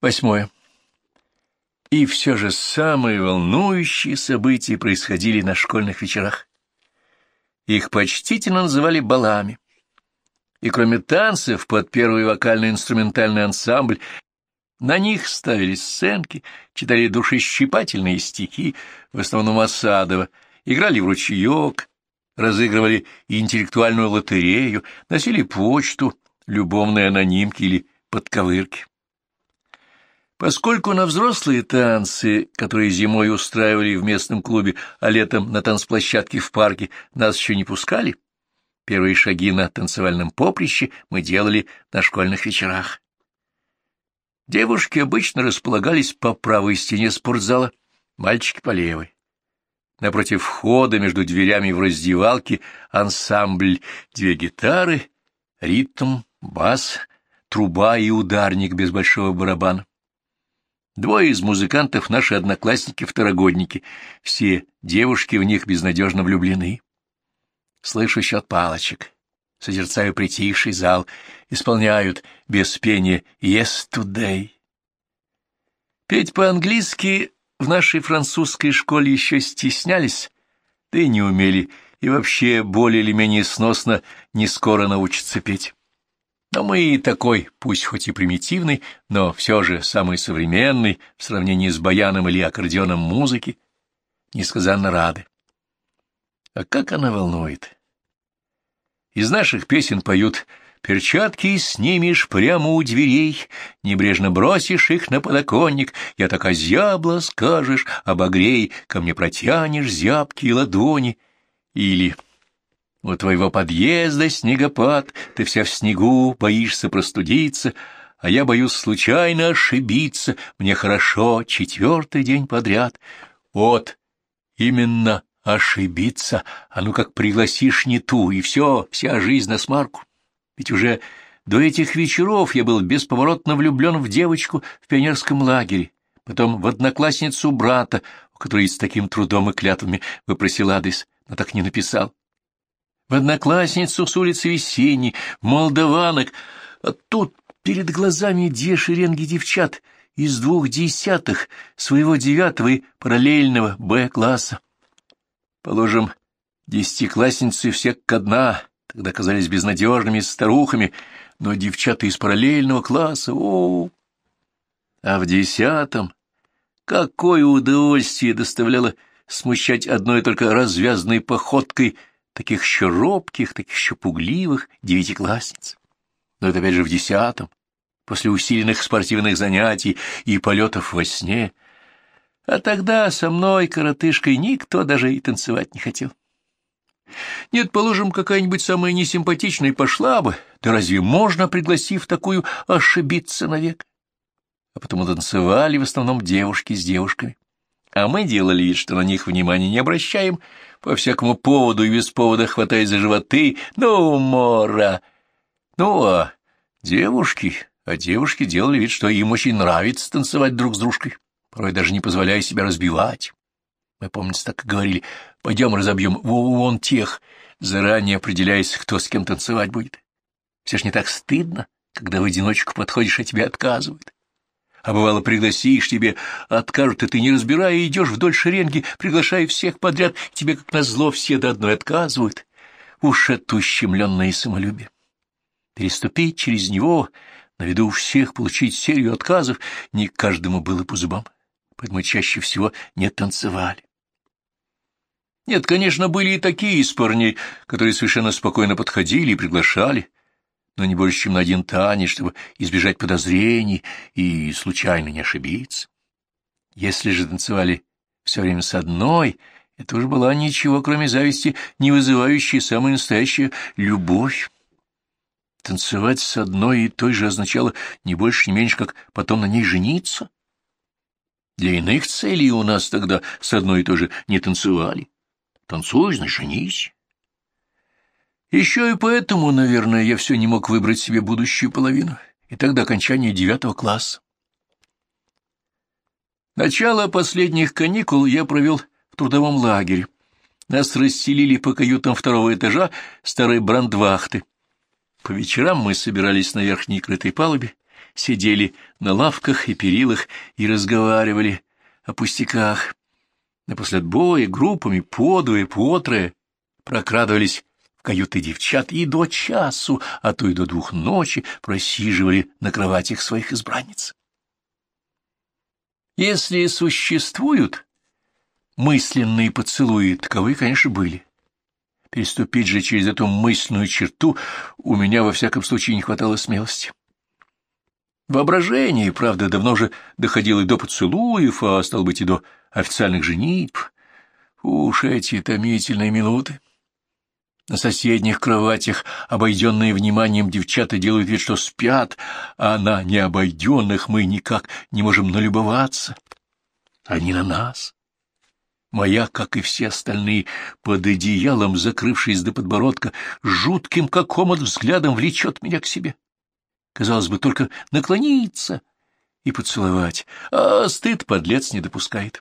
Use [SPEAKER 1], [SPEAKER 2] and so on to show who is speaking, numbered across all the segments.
[SPEAKER 1] Восьмое. И все же самые волнующие события происходили на школьных вечерах. Их почтительно называли балами. И кроме танцев под первый вокально-инструментальный ансамбль на них ставили сценки, читали душещипательные стихи, в основном Осадова, играли в ручеек, разыгрывали интеллектуальную лотерею, носили почту, любовные анонимки или подковырки. Поскольку на взрослые танцы, которые зимой устраивали в местном клубе, а летом на танцплощадке в парке, нас еще не пускали, первые шаги на танцевальном поприще мы делали на школьных вечерах. Девушки обычно располагались по правой стене спортзала, мальчики по левой. Напротив входа между дверями в раздевалке ансамбль, две гитары, ритм, бас, труба и ударник без большого барабана. Двое из музыкантов — наши одноклассники-второгодники. Все девушки в них безнадежно влюблены. Слышу счет палочек. Созерцаю притихший зал. Исполняют без пения «Yesterday». Петь по-английски в нашей французской школе еще стеснялись, да и не умели, и вообще более или менее сносно не скоро научатся петь. Но мы и такой, пусть хоть и примитивный, но все же самый современный в сравнении с баяном или аккордеоном музыки, несказанно рады. А как она волнует! Из наших песен поют «Перчатки снимешь прямо у дверей, небрежно бросишь их на подоконник, я так озябла, скажешь, обогрей, ко мне протянешь зябкие ладони». Или у твоего подъезда снегопад, ты вся в снегу, боишься простудиться, а я боюсь случайно ошибиться, мне хорошо четвертый день подряд. Вот, именно ошибиться, а ну как пригласишь не ту, и все, вся жизнь на смарку. Ведь уже до этих вечеров я был бесповоротно влюблен в девочку в пионерском лагере, потом в одноклассницу брата, у которой с таким трудом и клятвами выпросил адрес, но так не написал в одноклассницу с улицы Весенней, молдаванок, а тут перед глазами две шеренги девчат из двух десятых своего девятого и параллельного Б-класса. Положим, десятиклассницы все к дна, тогда казались безнадежными старухами, но девчата из параллельного класса, о, -о, -о. А в десятом какое удовольствие доставляло смущать одной только развязной походкой таких еще робких, таких еще пугливых девятиклассниц. Но это опять же в десятом, после усиленных спортивных занятий и полетов во сне. А тогда со мной, коротышкой, никто даже и танцевать не хотел. Нет, положим, какая-нибудь самая несимпатичная пошла бы, да разве можно, пригласив такую, ошибиться навек? А потом танцевали в основном девушки с девушками. А мы делали вид, что на них внимания не обращаем, — по всякому поводу и без повода хватая за животы. Ну, Мора! Ну, а девушки... А девушки делали вид, что им очень нравится танцевать друг с дружкой, порой даже не позволяя себя разбивать. Мы, помните, так и говорили, пойдем разобьем вон тех, заранее определяясь, кто с кем танцевать будет. Все ж не так стыдно, когда в одиночку подходишь, а тебе отказывают. А бывало, пригласишь, тебе откажут, и ты, не разбирая, идешь вдоль шеренги, приглашая всех подряд, тебе, как назло, все до одной отказывают. Уж это ущемленное самолюбие. Переступить через него, на виду у всех получить серию отказов, не каждому было по зубам, поэтому чаще всего не танцевали. Нет, конечно, были и такие из парней, которые совершенно спокойно подходили и приглашали, но не больше, чем на один танец, чтобы избежать подозрений и случайно не ошибиться. Если же танцевали все время с одной, это уж была ничего, кроме зависти, не вызывающая самая настоящая любовь. Танцевать с одной и той же означало не больше, не меньше, как потом на ней жениться. Для иных целей у нас тогда с одной и той же не танцевали. Танцуй, значит, женись. Еще и поэтому, наверное, я все не мог выбрать себе будущую половину, и тогда окончание девятого класса. Начало последних каникул я провел в трудовом лагере. Нас расселили по каютам второго этажа старой брандвахты. По вечерам мы собирались на верхней крытой палубе, сидели на лавках и перилах и разговаривали о пустяках. А после отбоя группами по двое, по трое прокрадывались каюты девчат и до часу, а то и до двух ночи просиживали на кроватях своих избранниц. Если существуют мысленные поцелуи, таковые, конечно, были. Переступить же через эту мысленную черту у меня, во всяком случае, не хватало смелости. Воображение, правда, давно же доходило и до поцелуев, а, стал быть, и до официальных женитьб. Уж эти томительные минуты. На соседних кроватях, обойденные вниманием, девчата делают вид, что спят, а на необойденных мы никак не можем налюбоваться. Они на нас. Моя, как и все остальные, под одеялом, закрывшись до подбородка, жутким, как омут, взглядом влечет меня к себе. Казалось бы, только наклониться и поцеловать, а стыд подлец не допускает.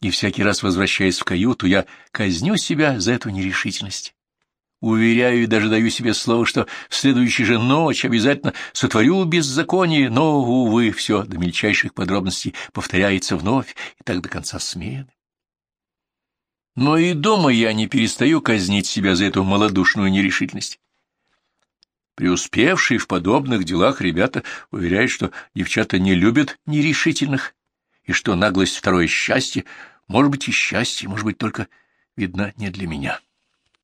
[SPEAKER 1] И всякий раз, возвращаясь в каюту, я казню себя за эту нерешительность. Уверяю и даже даю себе слово, что в следующей же ночь обязательно сотворю беззаконие, но, увы, все до мельчайших подробностей повторяется вновь и так до конца смены. Но и дома я не перестаю казнить себя за эту малодушную нерешительность. Преуспевшие в подобных делах ребята уверяют, что девчата не любят нерешительных, и что наглость — второе счастье, может быть и счастье, может быть только видно не для меня.